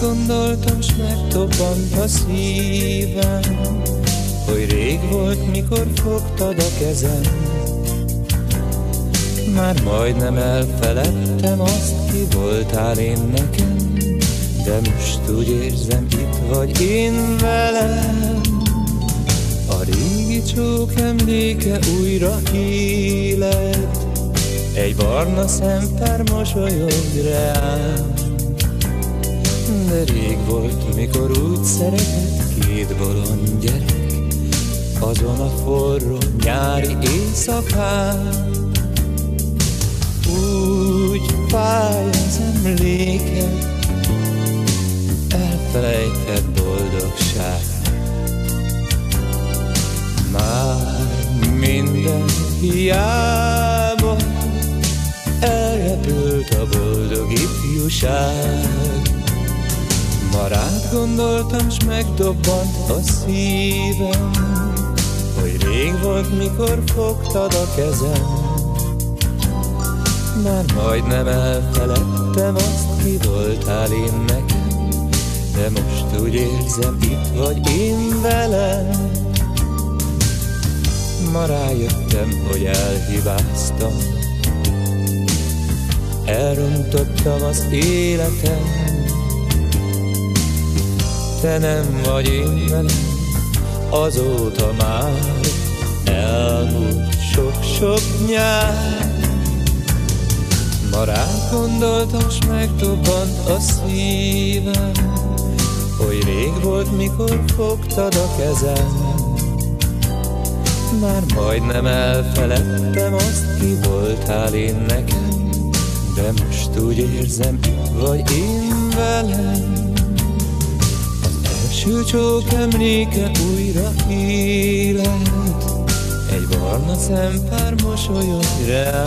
gondoltam, s megtobbant a szívem, hogy rég volt, mikor fogtad a kezem. Már majdnem elfeledtem azt, ki voltál én nekem, de most úgy érzem, itt vagy én velem. A régi csók emléke újra élet, egy barna szempár mosolyog rám. De rég volt, mikor úgy szeretett két bolond gyerek, azon a forró nyári éjszakán. Úgy fáj az emléket, elfelejtett boldogság. Már minden hiába elrepült a boldog ifjúság. Ma rád gondoltam, s megdobbant a szívem, hogy rég volt, mikor fogtad a kezem. Már majdnem elfeledtem azt, ki voltál én nekem, de most úgy érzem, itt vagy én velem. Ma rájöttem, hogy elhibáztam, elrontottam az életem, te nem vagy én velem, azóta már elmúlt sok-sok nyár. Ma rá gondoltam, s megdobbant a szívem, hogy rég volt, mikor fogtad a kezem. Már majdnem elfeledtem azt, ki voltál én nekem, de most úgy érzem, vagy én velem. Első csók emléke újra élet, Egy barna szempár mosolyog rá.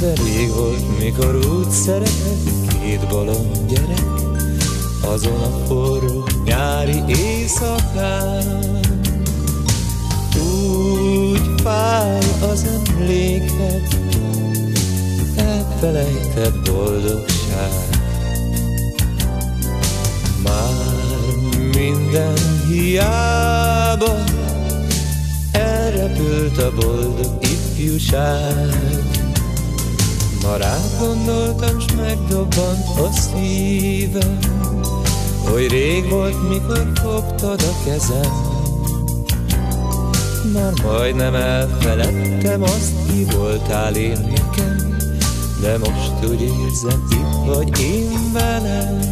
De rég volt, mikor úgy szeretett két bolond gyerek, Azon a forró nyári éjszakán. Úgy fáj az emléket, elfelejtett boldogság. Minden hiába Elrepült a boldog ifjúság. Ma rá gondoltam, s megdobbant a szívem Hogy rég volt, mikor fogtad a kezem. Már majdnem elfeledtem azt, ki voltál én nekem De most úgy érzem, itt vagy én velem